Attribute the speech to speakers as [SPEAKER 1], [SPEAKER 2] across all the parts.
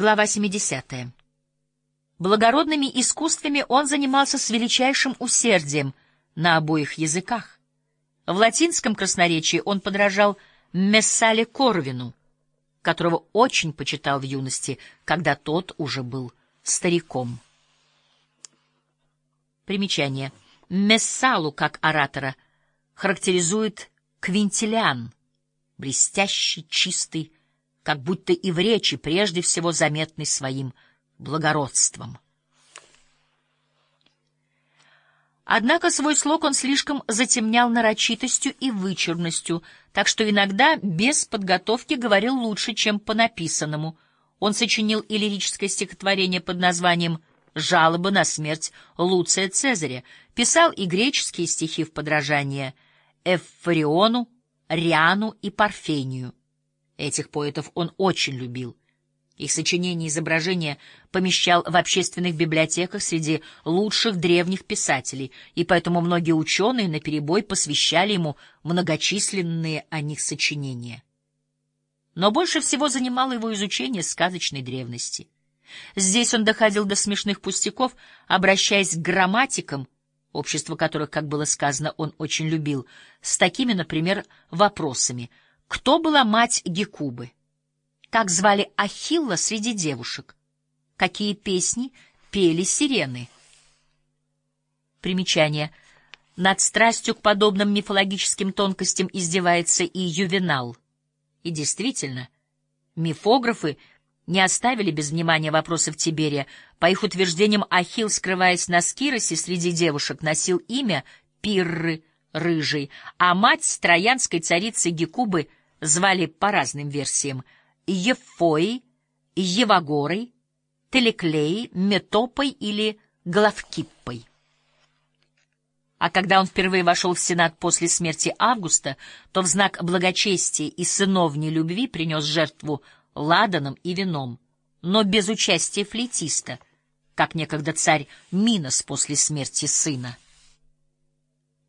[SPEAKER 1] Глава 70. Благородными искусствами он занимался с величайшим усердием на обоих языках. В латинском красноречии он подражал Мессале Корвину, которого очень почитал в юности, когда тот уже был стариком. Примечание. Мессалу, как оратора, характеризует Квинтилиан, блестящий, чистый, как будто и в речи прежде всего заметный своим благородством. Однако свой слог он слишком затемнял нарочитостью и вычурностью, так что иногда без подготовки говорил лучше, чем по написанному. Он сочинил и лирическое стихотворение под названием «Жалобы на смерть Луция Цезаря», писал и греческие стихи в подражание Эвфориону, Риану и Парфению. Этих поэтов он очень любил. Их сочинения и изображения помещал в общественных библиотеках среди лучших древних писателей, и поэтому многие ученые наперебой посвящали ему многочисленные о них сочинения. Но больше всего занимало его изучение сказочной древности. Здесь он доходил до смешных пустяков, обращаясь к грамматикам, общество которых, как было сказано, он очень любил, с такими, например, вопросами. Кто была мать Гекубы? Как звали Ахилла среди девушек? Какие песни пели сирены? Примечание. Над страстью к подобным мифологическим тонкостям издевается и Ювенал. И действительно, мифографы не оставили без внимания вопросов Тиберия. По их утверждениям, Ахилл, скрываясь на Скиросе среди девушек, носил имя Пирры, рыжий, а мать троянской царицы Гекубы звали по разным версиям — Ефоей, Евагорой, Телеклеей, Метопой или Главкиппой. А когда он впервые вошел в Сенат после смерти Августа, то в знак благочестия и сыновней любви принес жертву ладаном и вином, но без участия флейтиста, как некогда царь Минос после смерти сына.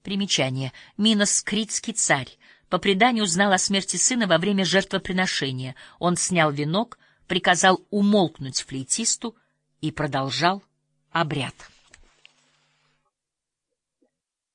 [SPEAKER 1] Примечание. Минос — критский царь, по преданию узнал о смерти сына во время жертвоприношения. Он снял венок, приказал умолкнуть флейтисту и продолжал обряд.